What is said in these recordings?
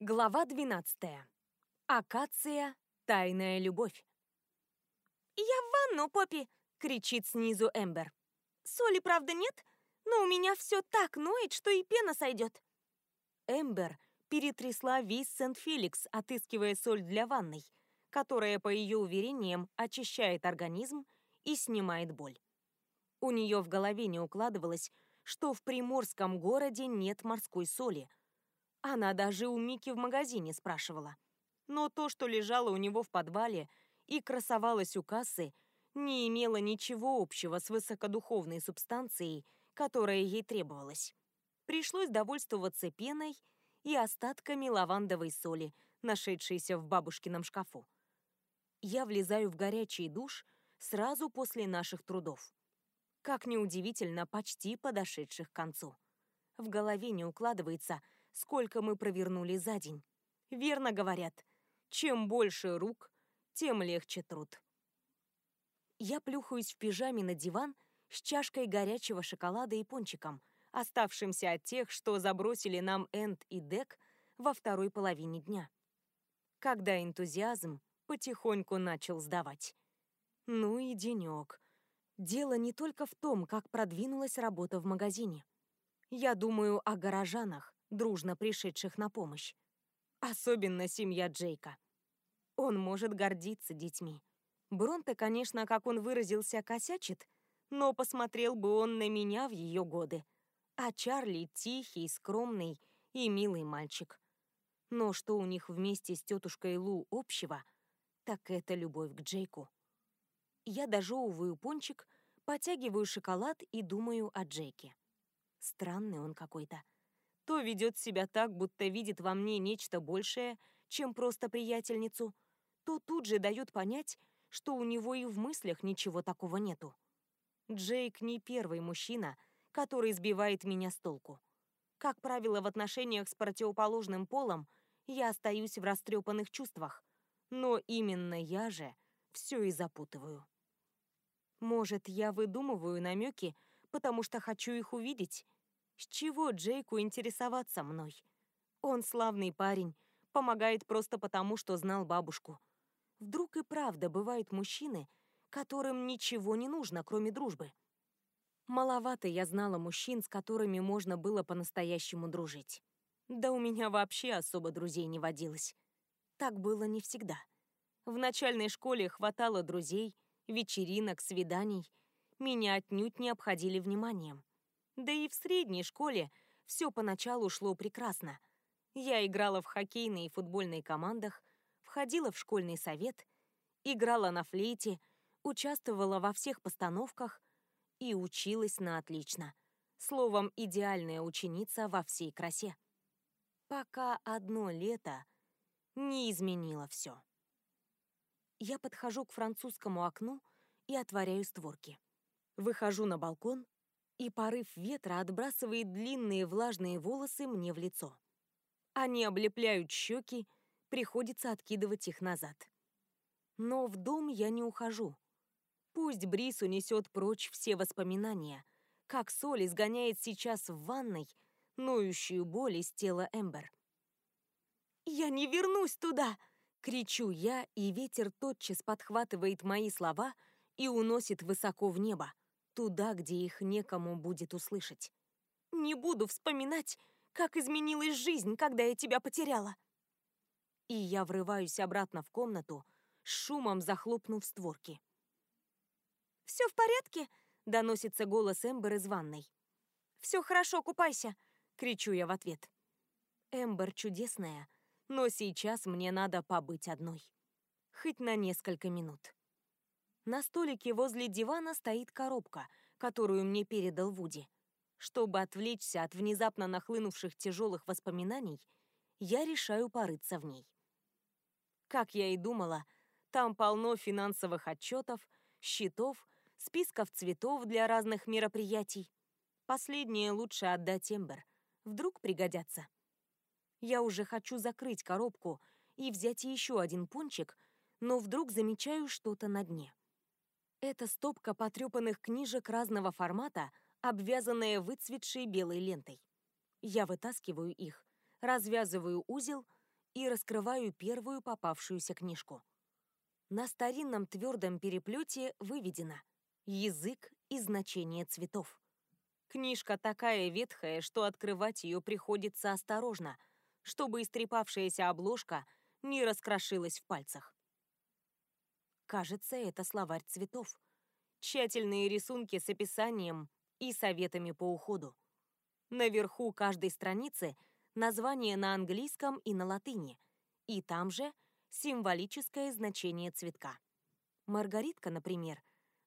Глава 12. Акация. Тайная любовь. «Я в ванну, Поппи!» — кричит снизу Эмбер. «Соли, правда, нет, но у меня все так ноет, что и пена сойдет». Эмбер перетрясла весь Сент-Феликс, отыскивая соль для ванной, которая, по ее уверениям, очищает организм и снимает боль. У нее в голове не укладывалось, что в приморском городе нет морской соли — она даже у Мики в магазине спрашивала. Но то, что лежало у него в подвале и красовалось у кассы, не имело ничего общего с высокодуховной субстанцией, которая ей требовалась. Пришлось довольствоваться пеной и остатками лавандовой соли, нашедшейся в бабушкином шкафу. Я влезаю в горячий душ сразу после наших трудов. Как неудивительно, почти подошедших к концу. В голове не укладывается – сколько мы провернули за день. Верно говорят, чем больше рук, тем легче труд. Я плюхаюсь в пижаме на диван с чашкой горячего шоколада и пончиком, оставшимся от тех, что забросили нам Энд и Дек во второй половине дня. Когда энтузиазм потихоньку начал сдавать. Ну и денек. Дело не только в том, как продвинулась работа в магазине. Я думаю о горожанах, дружно пришедших на помощь. Особенно семья Джейка. Он может гордиться детьми. Бронте, конечно, как он выразился, косячит, но посмотрел бы он на меня в ее годы. А Чарли тихий, скромный и милый мальчик. Но что у них вместе с тетушкой Лу общего, так это любовь к Джейку. Я дожевываю пончик, потягиваю шоколад и думаю о Джейке. Странный он какой-то то ведет себя так, будто видит во мне нечто большее, чем просто приятельницу, то тут же дает понять, что у него и в мыслях ничего такого нету. Джейк не первый мужчина, который сбивает меня с толку. Как правило, в отношениях с противоположным полом я остаюсь в растрепанных чувствах, но именно я же все и запутываю. Может, я выдумываю намеки, потому что хочу их увидеть, с чего Джейку интересоваться мной? Он славный парень, помогает просто потому, что знал бабушку. Вдруг и правда бывают мужчины, которым ничего не нужно, кроме дружбы. Маловато я знала мужчин, с которыми можно было по-настоящему дружить. Да у меня вообще особо друзей не водилось. Так было не всегда. В начальной школе хватало друзей, вечеринок, свиданий. Меня отнюдь не обходили вниманием. Да и в средней школе все поначалу шло прекрасно. Я играла в хоккейные и футбольные командах, входила в школьный совет, играла на флейте, участвовала во всех постановках и училась на отлично. Словом, идеальная ученица во всей красе. Пока одно лето не изменило все. Я подхожу к французскому окну и отворяю створки. Выхожу на балкон и порыв ветра отбрасывает длинные влажные волосы мне в лицо. Они облепляют щеки, приходится откидывать их назад. Но в дом я не ухожу. Пусть бриз унесет прочь все воспоминания, как соль изгоняет сейчас в ванной ноющую боль из тела Эмбер. «Я не вернусь туда!» — кричу я, и ветер тотчас подхватывает мои слова и уносит высоко в небо туда, где их некому будет услышать. Не буду вспоминать, как изменилась жизнь, когда я тебя потеряла. И я врываюсь обратно в комнату, шумом захлопнув створки. «Все в порядке?» — доносится голос Эмбер из ванной. «Все хорошо, купайся!» — кричу я в ответ. Эмбер чудесная, но сейчас мне надо побыть одной. Хоть на несколько минут. На столике возле дивана стоит коробка, которую мне передал Вуди. Чтобы отвлечься от внезапно нахлынувших тяжелых воспоминаний, я решаю порыться в ней. Как я и думала, там полно финансовых отчетов, счетов, списков цветов для разных мероприятий. Последнее лучше отдать Эмбер. Вдруг пригодятся. Я уже хочу закрыть коробку и взять еще один пончик, но вдруг замечаю что-то на дне. Это стопка потрепанных книжек разного формата, обвязанная выцветшей белой лентой. Я вытаскиваю их, развязываю узел, и раскрываю первую попавшуюся книжку. На старинном твердом переплете выведено «Язык и значение цветов». Книжка такая ветхая, что открывать ее приходится осторожно, чтобы истрепавшаяся обложка не раскрошилась в пальцах. Кажется, это словарь цветов. Тщательные рисунки с описанием и советами по уходу. Наверху каждой страницы название на английском и на латыни, и там же символическое значение цветка. Маргаритка, например,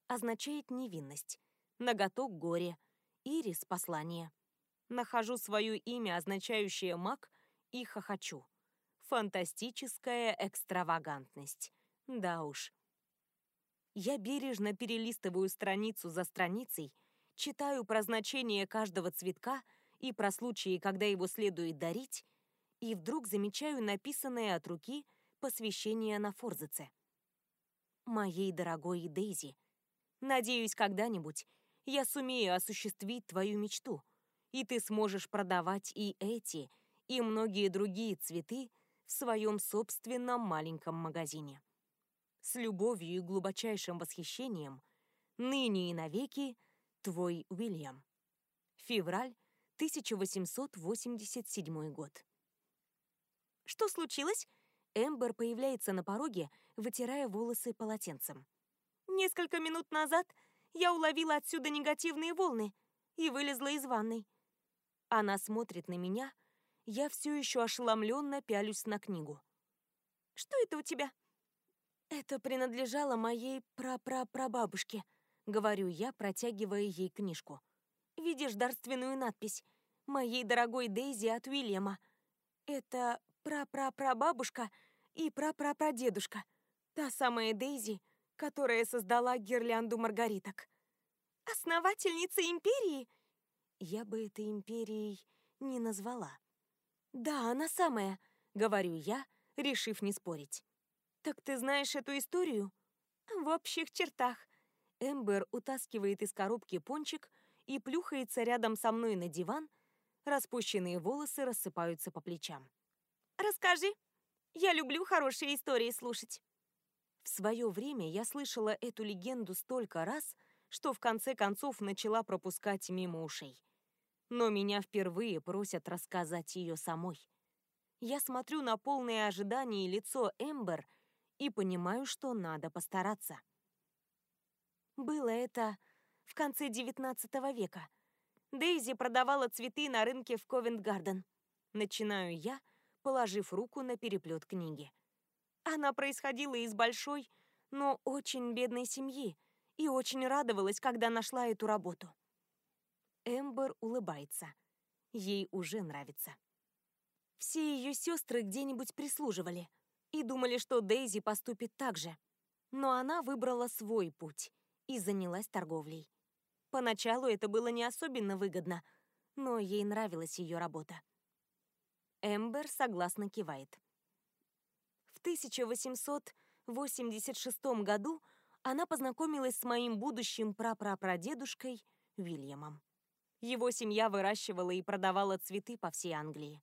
означает невинность, ноготок — горе, ирис — послание. Нахожу свое имя, означающее маг, и хохочу. Фантастическая экстравагантность. Да уж. Я бережно перелистываю страницу за страницей, читаю про значение каждого цветка и про случаи, когда его следует дарить, и вдруг замечаю написанное от руки посвящение на форзаце. Моей дорогой Дейзи, надеюсь, когда-нибудь я сумею осуществить твою мечту, и ты сможешь продавать и эти, и многие другие цветы в своем собственном маленьком магазине. С любовью и глубочайшим восхищением, ныне и навеки, твой Уильям. Февраль 1887 год. Что случилось? Эмбер появляется на пороге, вытирая волосы полотенцем. Несколько минут назад я уловила отсюда негативные волны и вылезла из ванной. Она смотрит на меня, я все еще ошеломленно пялюсь на книгу. Что это у тебя? Это принадлежало моей прапрапрабабушке, говорю я, протягивая ей книжку. Видишь дарственную надпись «Моей дорогой Дейзи от Уильяма». Это прапрапрабабушка и прапрапрадедушка. Та самая Дейзи, которая создала гирлянду маргариток. Основательница империи? Я бы этой империей не назвала. Да, она самая, говорю я, решив не спорить. Так ты знаешь эту историю? В общих чертах. Эмбер утаскивает из коробки пончик и плюхается рядом со мной на диван, распущенные волосы рассыпаются по плечам. «Расскажи. Я люблю хорошие истории слушать». В свое время я слышала эту легенду столько раз, что в конце концов начала пропускать мимо ушей. Но меня впервые просят рассказать ее самой. Я смотрю на полное ожидание лицо Эмбер и понимаю, что надо постараться. Было это в конце XIX века. Дейзи продавала цветы на рынке в Ковент-Гарден. Начинаю я, положив руку на переплет книги. Она происходила из большой, но очень бедной семьи и очень радовалась, когда нашла эту работу. Эмбер улыбается. Ей уже нравится. Все ее сестры где-нибудь прислуживали и думали, что Дейзи поступит так же. Но она выбрала свой путь и занялась торговлей. Поначалу это было не особенно выгодно, но ей нравилась ее работа. Эмбер согласно кивает. В 1886 году она познакомилась с моим будущим прапрапрадедушкой Уильямом. Его семья выращивала и продавала цветы по всей Англии.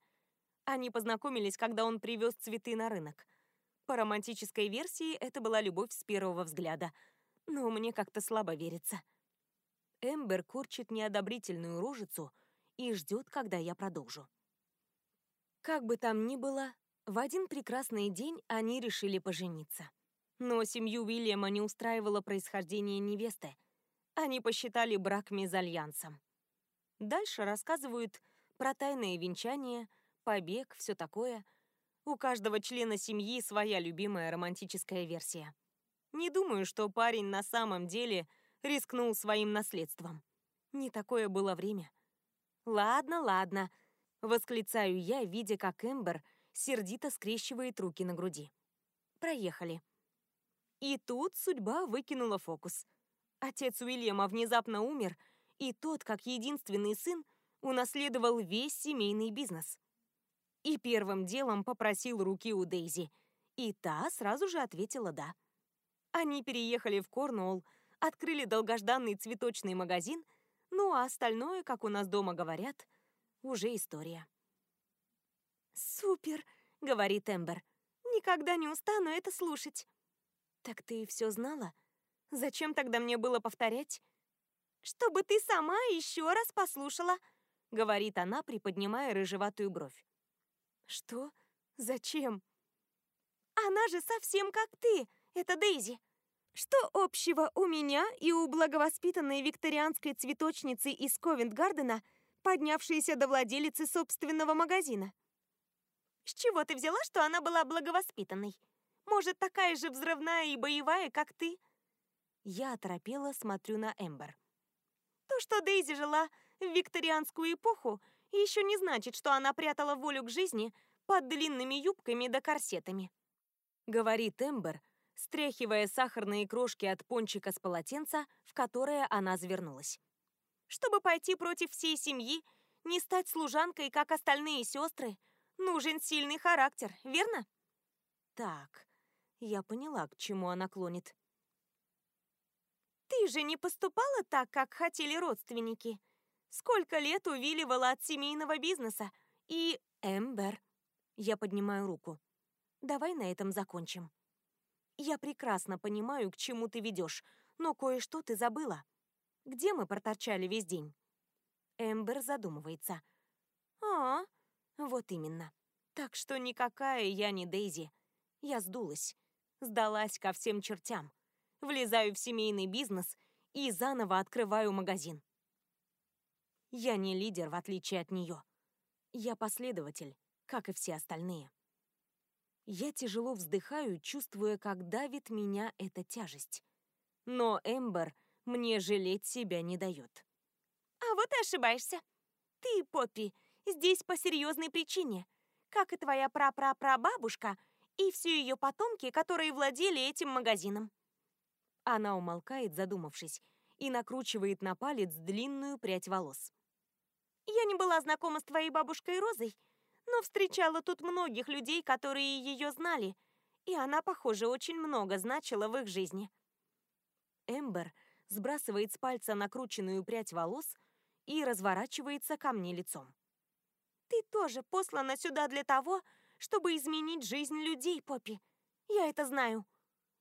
Они познакомились, когда он привез цветы на рынок. По романтической версии это была любовь с первого взгляда — но мне как-то слабо верится. Эмбер корчит неодобрительную рожицу и ждет, когда я продолжу. Как бы там ни было, в один прекрасный день они решили пожениться. Но семью Уильяма не устраивало происхождение невесты. Они посчитали брак мезальянсом. Дальше рассказывают про тайное венчание, побег, все такое. У каждого члена семьи своя любимая романтическая версия. Не думаю, что парень на самом деле рискнул своим наследством. Не такое было время. «Ладно, ладно», — восклицаю я, видя, как Эмбер сердито скрещивает руки на груди. «Проехали». И тут судьба выкинула фокус. Отец Уильяма внезапно умер, и тот, как единственный сын, унаследовал весь семейный бизнес. И первым делом попросил руки у Дейзи, и та сразу же ответила «да». Они переехали в Корнуолл, открыли долгожданный цветочный магазин, ну а остальное, как у нас дома говорят, уже история. «Супер!» — говорит Эмбер. «Никогда не устану это слушать». «Так ты все знала? Зачем тогда мне было повторять?» «Чтобы ты сама еще раз послушала», — говорит она, приподнимая рыжеватую бровь. «Что? Зачем?» «Она же совсем как ты, это Дейзи. Что общего у меня и у благовоспитанной викторианской цветочницы из Ковент-Гардена, поднявшейся до владелицы собственного магазина?» «С чего ты взяла, что она была благовоспитанной? Может, такая же взрывная и боевая, как ты?» Я оторопела, смотрю на Эмбер. То, что Дейзи жила в викторианскую эпоху, еще не значит, что она прятала волю к жизни под длинными юбками да корсетами. Говорит Эмбер, стряхивая сахарные крошки от пончика с полотенца, в которое она завернулась. Чтобы пойти против всей семьи, не стать служанкой, как остальные сестры, нужен сильный характер, верно? Так, я поняла, к чему она клонит. Ты же не поступала так, как хотели родственники. Сколько лет увиливала от семейного бизнеса. И... Эмбер. Я поднимаю руку. Давай на этом закончим. Я прекрасно понимаю, к чему ты ведешь, но кое-что ты забыла. Где мы проторчали весь день? Эмбер задумывается. А, вот именно. Так что никакая я не Дейзи. Я сдулась. Сдалась ко всем чертям влезаю в семейный бизнес и заново открываю магазин. Я не лидер, в отличие от нее. Я последователь, как и все остальные. Я тяжело вздыхаю, чувствуя, как давит меня эта тяжесть. Но Эмбер мне жалеть себя не дает. А вот и ошибаешься. Ты, Поппи, здесь по серьезной причине. Как и твоя прапрапрабабушка и все ее потомки, которые владели этим магазином. Она умолкает, задумавшись, и накручивает на палец длинную прядь волос. «Я не была знакома с твоей бабушкой Розой, но встречала тут многих людей, которые ее знали, и она, похоже, очень много значила в их жизни». Эмбер сбрасывает с пальца накрученную прядь волос и разворачивается ко мне лицом. «Ты тоже послана сюда для того, чтобы изменить жизнь людей, Поппи. Я это знаю.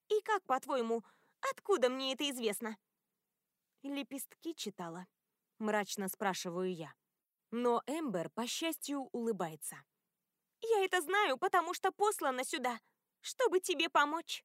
И как, по-твоему, Откуда мне это известно?» «Лепестки читала», — мрачно спрашиваю я. Но Эмбер, по счастью, улыбается. «Я это знаю, потому что послана сюда, чтобы тебе помочь».